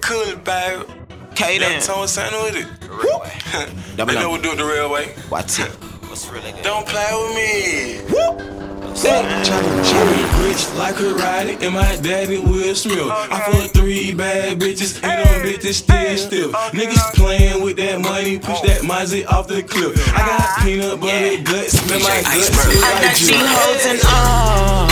cool, baby. K Them then. Tone something with it. they Double know we do it the real way. What's it? Don't play with me. Cherry rich like a rider, and my daddy Will Smith. I fuck three bad bitches, and them bitches still stiff. Niggas playing with that money, push that Mozzie off the cliff. I got ah. peanut butter guts, man, my guts look I like got these juice. hoes and all.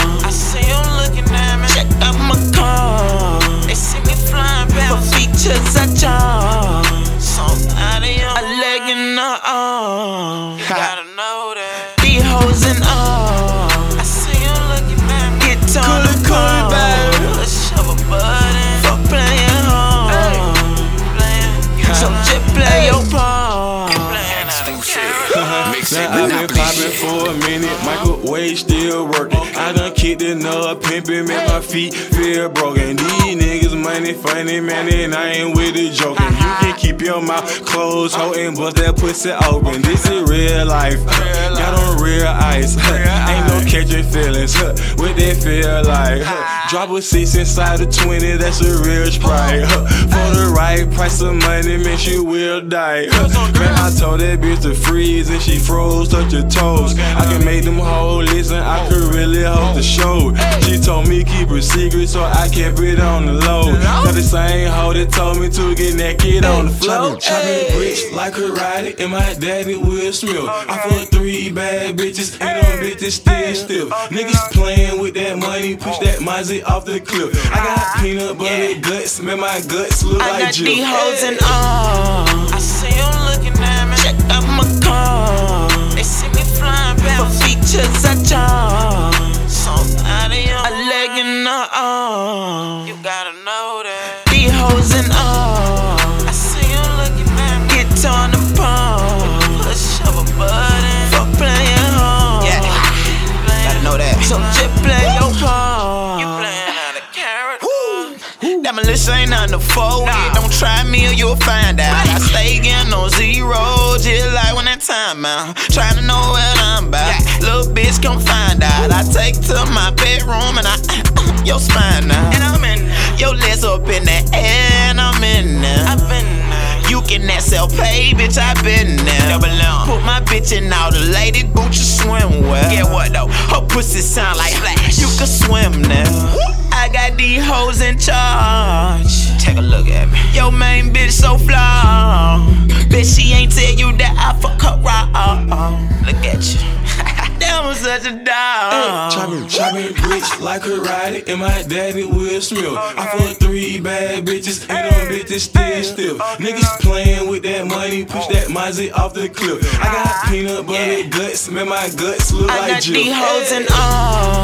Now I've been popping for a minute, microwave still working. I done kicked another pimpin', make my feet feel broken. These niggas money funny, man, and I ain't with it joking. You can keep your mouth closed, ho, but that pussy open. This is real life, real ice. Ain't no catching feelings, huh, what they feel like. huh. Drop a six inside a 20, that's a real sprite. huh. For the right price of money, man, she will die. huh. Man, I told that bitch to freeze and she froze, touch her toes. I can make them whole listen, I could really hold the show. She told me keep her secret, so I kept it on the low. Cause the same hoe that told me to get naked on the floor. Chopping bricks like a rider, and my daddy Will Smith. I fuck three bad bitches, and them bitches still stiff. Niggas playing with that money, push that oh. Mozzie off the cliff. I got ah, peanut butter guts, man, my guts look I like got Jill. these hoes and all. I see them looking at me. Check out my car. They see me flying For past. features I charge. Songs out of your A leg in the arm. You gotta know that. These hoes and all. Militia ain't nothing to fold with. Don't try me or you'll find out. I stay getting on zero, just like when that time out. Trying to know what I'm about. Little bitch, come find out. I take to my bedroom and I uh, your spine now. And I'm in. Your legs up in the air and I'm in there. I've been there. You can that self pay, bitch, I've been there. Double M. Put my bitch in all the lady boots you swim swimwear. Yeah, what though? Her pussy sound like flash. You can swim now. I got these hoes in charge. Take a look at me. Your main bitch so flaw. Bitch, she ain't tell you that I fuck her raw. Look at you. That was such a dog. Chopping, chopping bricks like a rider, and my daddy Will Smith. I fuck three bad bitches, and them bitches still stiff. Niggas playing with that money, push that Mozzie off the cliff. I got uh-huh. peanut butter guts, man, my guts look I like got Jill. these hoes and all.